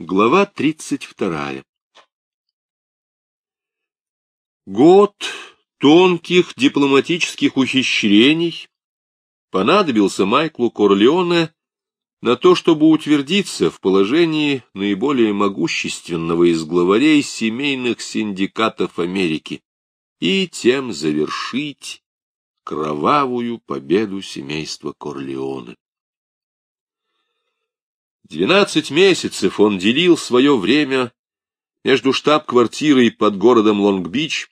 Глава тридцать вторая Год тонких дипломатических ухищрений понадобился Майклу Корлеоне на то, чтобы утвердиться в положении наиболее могущественного из главарей семейных синдикатов Америки и тем завершить кровавую победу семейства Корлеоне. Двенадцать месяцев он делил свое время между штаб-квартирой под городом Лонг-Бич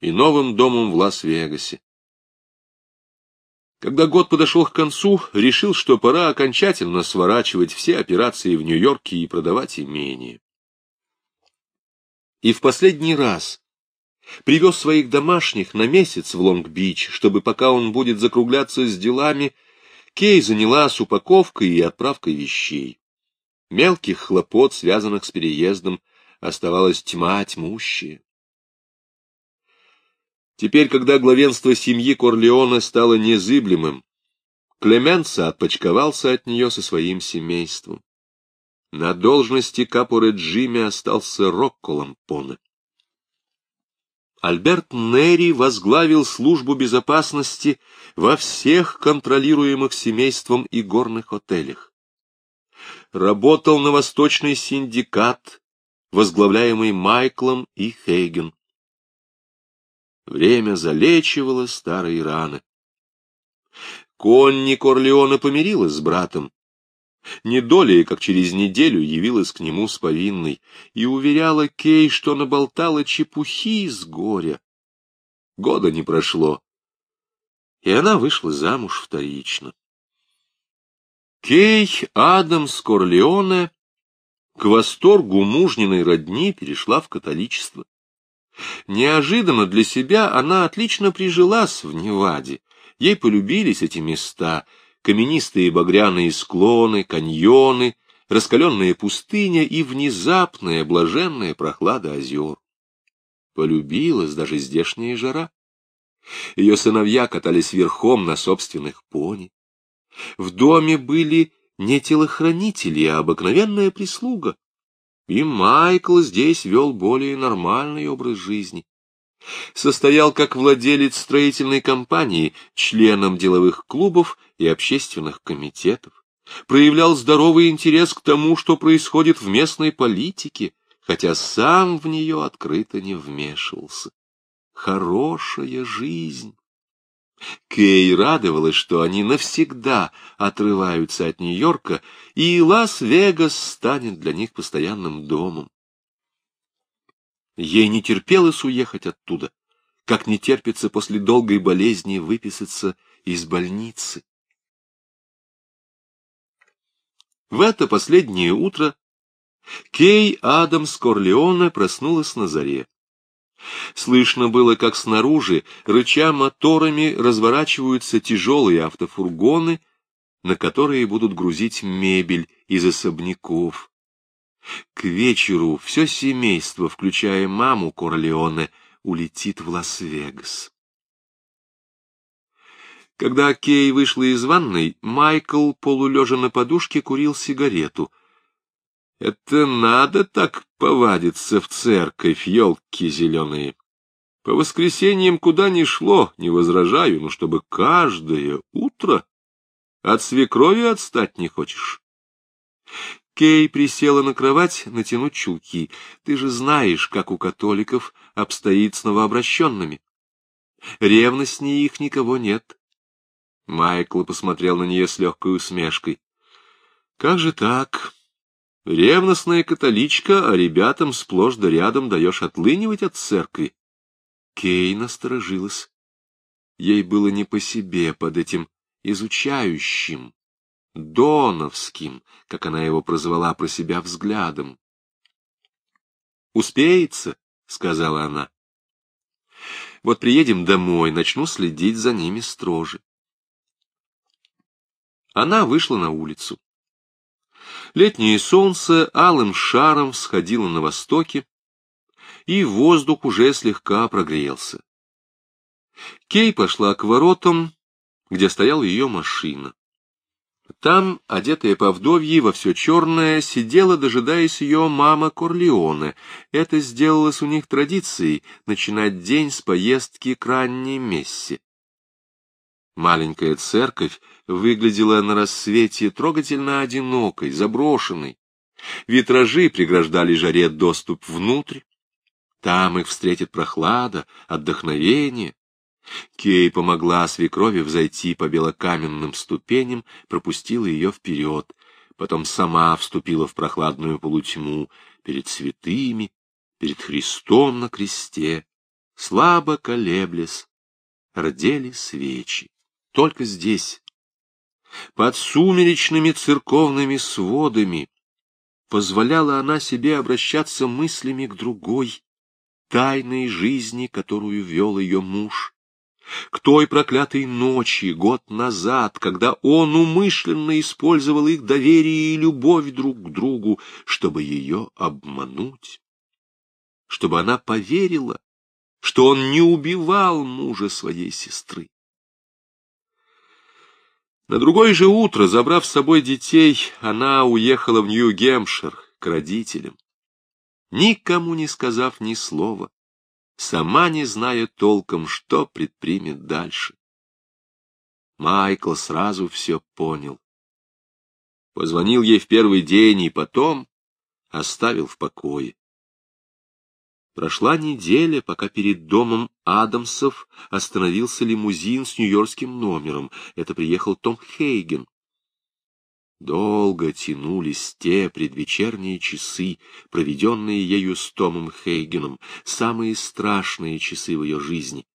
и новым домом в Лас-Вегасе. Когда год подошел к концу, решил, что пора окончательно сворачивать все операции в Нью-Йорке и продавать имение. И в последний раз привез своих домашних на месяц в Лонг-Бич, чтобы пока он будет закругляться с делами, Кей занялась упаковкой и отправкой вещей. Мелких хлопот, связанных с переездом, оставалась тьма тьмущая. Теперь, когда главенство семьи Корлеона стало незыблемым, Клеменца отпочковался от нее со своим семейством. На должности капуре Джимми остался Рокко Лампоне. Альберт Нерри возглавил службу безопасности во всех контролируемых семейством и горных отелях. Работал на Восточный синдикат, возглавляемый Майклом и Хейген. Время залечивало старые раны. Конни Корлеона помирилась с братом. Не долей, как через неделю явилась к нему с повинной и уверяла Кей, что наболтала чепухи из горя. Года не прошло, и она вышла замуж вторично. Кей Адамс Корлеоне к восторгу мужниной родни перешла в католичество. Неожиданно для себя она отлично прижилась в Неваде. Ей полюбились эти места — каменистые багряные склоны, каньоны, раскаленная пустыня и внезапная блаженная прохлада озер. Полюбилась даже здешняя жара. Ее сыновья катались верхом на собственных пони. В доме были не телохранители, а обыкновенная прислуга. И Майкл здесь вел более нормальный образ жизни. Состоял как владелец строительной компании, членом деловых клубов и общественных комитетов. Проявлял здоровый интерес к тому, что происходит в местной политике, хотя сам в нее открыто не вмешивался. Хорошая жизнь. Кей радовалась, что они навсегда отрываются от Нью-Йорка, и Лас-Вегас станет для них постоянным домом. Ей не терпелось уехать оттуда, как не терпится после долгой болезни выписаться из больницы. В это последнее утро Кей Адамс Корлеоне проснулась на заре. Слышно было, как снаружи, рыча моторами, разворачиваются тяжелые автофургоны, на которые будут грузить мебель из особняков. К вечеру все семейство, включая маму Корлеоне, улетит в Лас-Вегас. Когда Кей вышла из ванной, Майкл, полулежа на подушке, курил сигарету — это надо так повадиться в церковь, елки зеленые. По воскресеньям куда ни шло, не возражаю, но чтобы каждое утро от свекрови отстать не хочешь. Кей присела на кровать натянуть чулки. Ты же знаешь, как у католиков обстоит с новообращенными. Ревностнее их никого нет. Майкл посмотрел на нее с легкой усмешкой. — Как же так? Ревностная католичка, а ребятам сплошь да рядом даешь отлынивать от церкви. Кей насторожилась. Ей было не по себе под этим изучающим, доновским, как она его прозвала про себя взглядом. «Успеется», — сказала она. «Вот приедем домой, начну следить за ними строже». Она вышла на улицу. Летнее солнце алым шаром всходило на востоке, и воздух уже слегка прогрелся. Кей пошла к воротам, где стояла ее машина. Там, одетая по вдовье во все черное, сидела, дожидаясь ее мама Корлеоне. Это сделалось у них традицией — начинать день с поездки к ранней мессе. Маленькая церковь выглядела на рассвете трогательно одинокой, заброшенной. Витражи преграждали жаре доступ внутрь. Там их встретит прохлада, отдохновение. Кей помогла свекрови взойти по белокаменным ступеням, пропустила ее вперед, потом сама вступила в прохладную полутьму перед святыми, перед Христом на кресте, слабо колеблясь, рдели свечи. Только здесь, под сумеречными церковными сводами, позволяла она себе обращаться мыслями к другой, тайной жизни, которую вел ее муж, к той проклятой ночи год назад, когда он умышленно использовал их доверие и любовь друг к другу, чтобы ее обмануть, чтобы она поверила, что он не убивал мужа своей сестры. На другое же утро, забрав с собой детей, она уехала в Нью-Гемпшир к родителям, никому не сказав ни слова сама не зная толком, что предпримет дальше. Майкл сразу все понял. Позвонил ей в первый день и потом оставил в покое. Прошла неделя, пока перед домом Адамсов остановился лимузин с нью-йоркским номером. Это приехал Том Хейген. Долго тянулись те предвечерние часы, проведенные ею с Томом Хейгеном, самые страшные часы в ее жизни.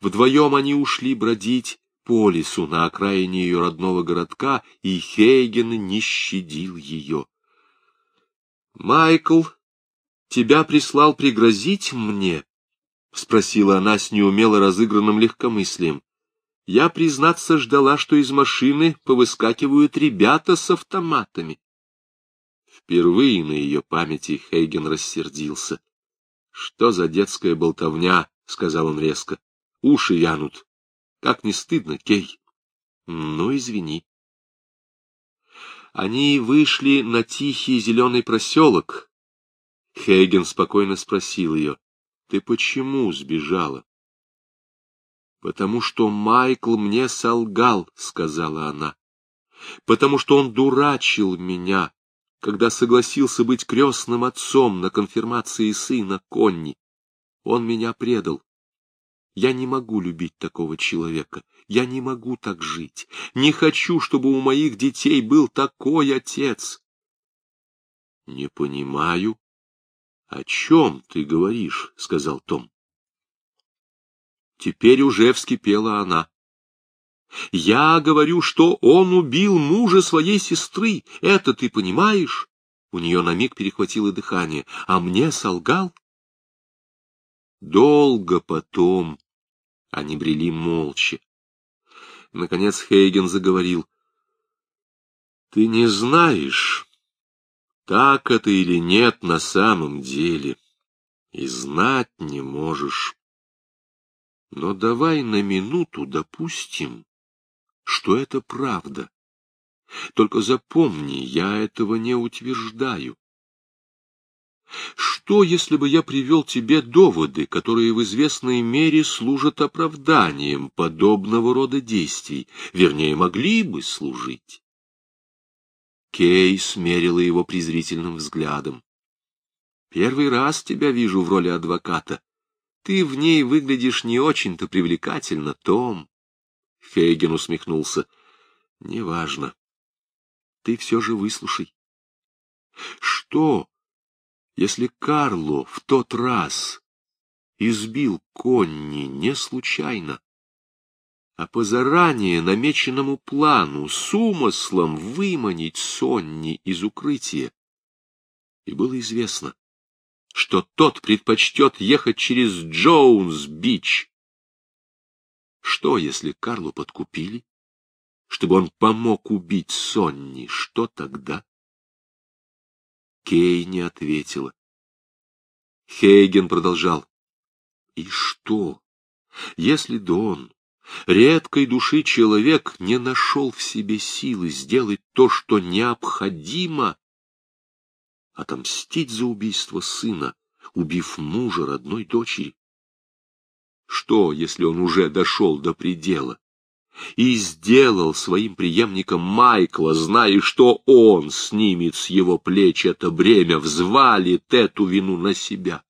Вдвоем они ушли бродить по лесу на окраине ее родного городка, и Хейген не щадил ее. — Майкл, тебя прислал пригрозить мне? — спросила она с неумело разыгранным легкомыслием. Я, признаться, ждала, что из машины повыскакивают ребята с автоматами. Впервые на ее памяти Хейген рассердился. — Что за детская болтовня? — сказал он резко. — Уши вянут. Как не стыдно, Кей. — Ну, извини. Они вышли на тихий зеленый проселок. Хейген спокойно спросил ее. — Ты почему сбежала? «Потому что Майкл мне солгал», — сказала она. «Потому что он дурачил меня, когда согласился быть крестным отцом на конфирмации сына Конни. Он меня предал. Я не могу любить такого человека. Я не могу так жить. Не хочу, чтобы у моих детей был такой отец. — Не понимаю. — О чем ты говоришь? — сказал Том. Теперь уже вскипела она. «Я говорю, что он убил мужа своей сестры. Это ты понимаешь?» У нее на миг перехватило дыхание. «А мне солгал?» Долго потом они брели молча. Наконец Хейген заговорил. «Ты не знаешь, так это или нет на самом деле, и знать не можешь. Но давай на минуту допустим, что это правда. Только запомни, я этого не утверждаю. Что, если бы я привел тебе доводы, которые в известной мере служат оправданием подобного рода действий, вернее, могли бы служить? Кей смерила его презрительным взглядом. Первый раз тебя вижу в роли адвоката. Ты в ней выглядишь не очень-то привлекательно, Том. Хейген усмехнулся. Неважно. Ты все же выслушай. Что, если Карло в тот раз избил Конни не случайно, а по заранее намеченному плану с умыслом выманить Сонни из укрытия? И было известно, что тот предпочтет ехать через Джоунс-Бич. Что, если Карло подкупили, чтобы он помог убить Сонни? Что тогда? Кей не ответила. Хейген продолжал. И что, если Дон редкой души человек не нашел в себе силы сделать то, что необходимо, отомстить за убийство сына, убив мужа родной дочери. Что, если он уже дошел до предела и сделал своим преемником Майкла, зная, что он снимет с его плеч это бремя, взвалит эту вину на себя?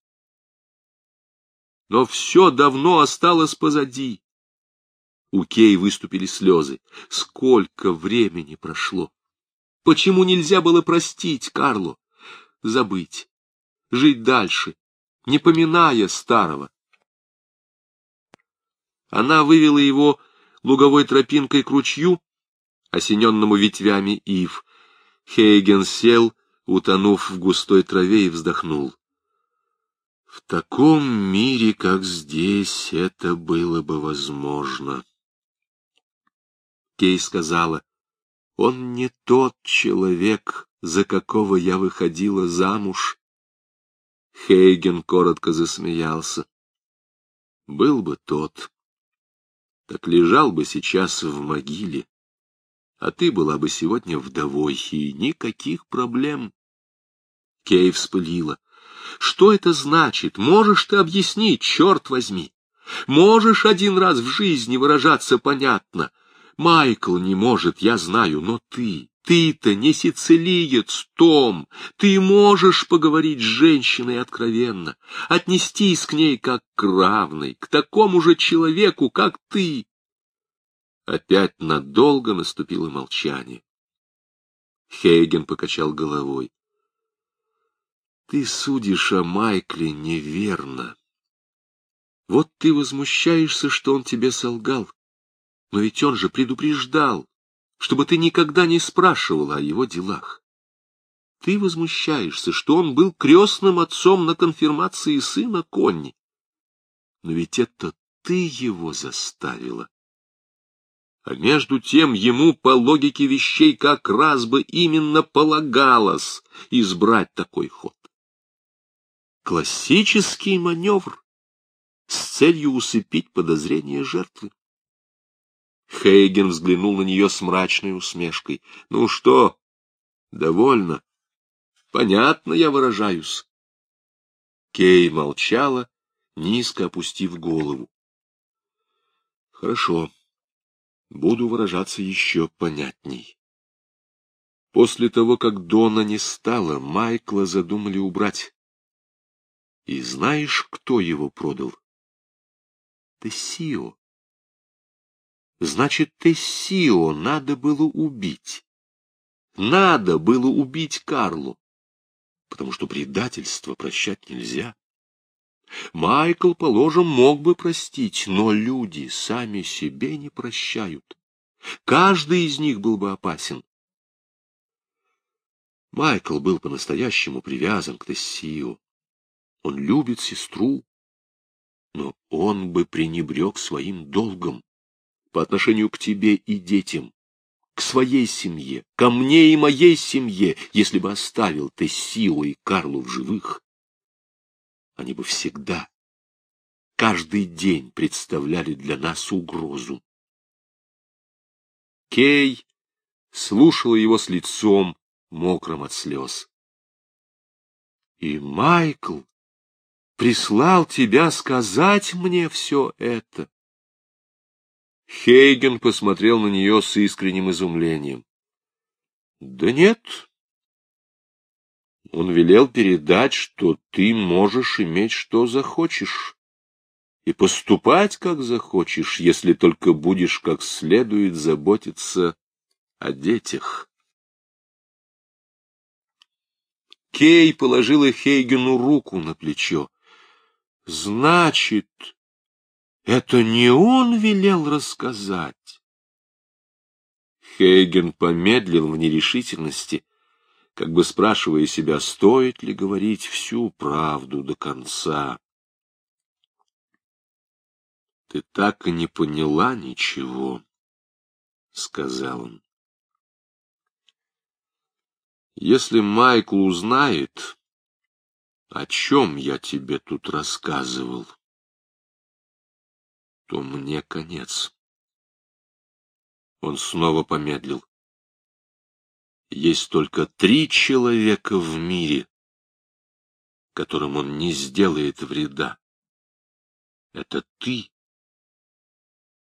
Но все давно осталось позади. У Кей выступили слезы. Сколько времени прошло! Почему нельзя было простить Карлу? Забыть, жить дальше, не поминая старого? Она вывела его луговой тропинкой к ручью, осененному ветвями ив. Хейген сел, утонув в густой траве, и вздохнул. В таком мире, как здесь, это было бы возможно. Кей сказала, он не тот человек, за какого я выходила замуж. Хейген коротко засмеялся. Был бы тот, так лежал бы сейчас в могиле, а ты была бы сегодня вдовой, и никаких проблем. Кей вспылила. Что это значит? Можешь ты объяснить, черт возьми? Можешь один раз в жизни выражаться понятно? Майкл не может, я знаю, но ты, ты-то не сицилиец, Том. Ты можешь поговорить с женщиной откровенно, отнестись к ней как к равной, к такому же человеку, как ты. Опять надолго наступило молчание. Хейген покачал головой. Ты судишь о Майкле неверно. Вот ты возмущаешься, что он тебе солгал. Но ведь он же предупреждал, чтобы ты никогда не спрашивала о его делах. Ты возмущаешься, что он был крестным отцом на конфирмации сына Конни. Но ведь это ты его заставила. А между тем ему по логике вещей как раз бы именно полагалось избрать такой ход. Классический маневр с целью усыпить подозрения жертвы. Хейген взглянул на нее с мрачной усмешкой. — Ну что, довольно? Понятно я выражаюсь. Кей молчала, низко опустив голову. — Хорошо, буду выражаться еще понятней. После того, как Дона не стало, Майкла задумали убрать. И знаешь, кто его продал? Тессио. Значит, Тессио надо было убить. Надо было убить Карлу, потому что предательство прощать нельзя. Майкл, положим, мог бы простить, но люди сами себе не прощают. Каждый из них был бы опасен. Майкл был по-настоящему привязан к Тессио. Он любит сестру, но он бы пренебрег своим долгом по отношению к тебе и детям, к своей семье, ко мне и моей семье, если бы оставил Тессио и Карлу в живых. Они бы всегда, каждый день представляли для нас угрозу. Кей слушала его с лицом, мокрым от слез. И Майкл прислал тебя сказать мне все это. Хейген посмотрел на нее с искренним изумлением. — Да нет. Он велел передать, что ты можешь иметь что захочешь и поступать как захочешь, если только будешь как следует заботиться о детях. Кей положила Хейгену руку на плечо. Значит, это не он велел рассказать? Хейген помедлил в нерешительности, как бы спрашивая себя, стоит ли говорить всю правду до конца. — Ты так и не поняла ничего, — сказал он. — Если Майкл узнает, о чем я тебе тут рассказывал, то мне конец. Он снова помедлил. Есть только три человека в мире, которым он не сделает вреда. Это ты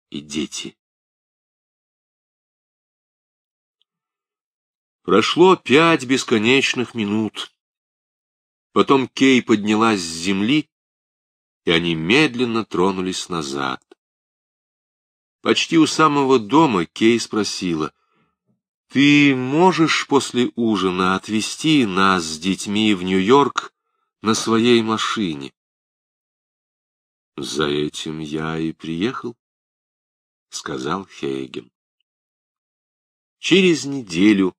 и дети. Прошло пять бесконечных минут. Потом Кей поднялась с земли, и они медленно тронулись назад. Почти у самого дома Кей спросила, «Ты можешь после ужина отвезти нас с детьми в Нью-Йорк на своей машине?» «За этим я и приехал», — сказал Хейген. Через неделю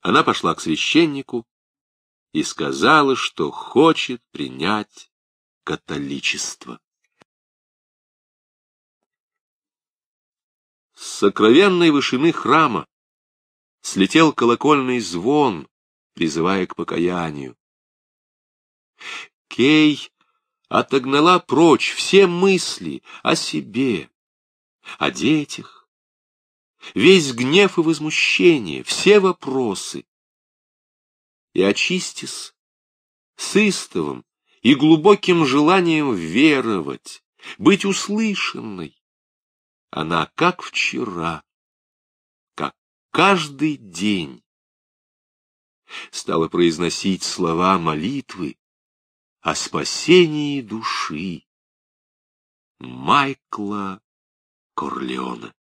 она пошла к священнику и сказала, что хочет принять католичество. С сокровенной вышины храма слетел колокольный звон, призывая к покаянию. Кей отогнала прочь все мысли о себе, о детях, весь гнев и возмущение, все вопросы. И очистис с истовым и глубоким желанием веровать, быть услышанной, она как вчера, как каждый день стала произносить слова молитвы о спасении души Майкла Корлеона.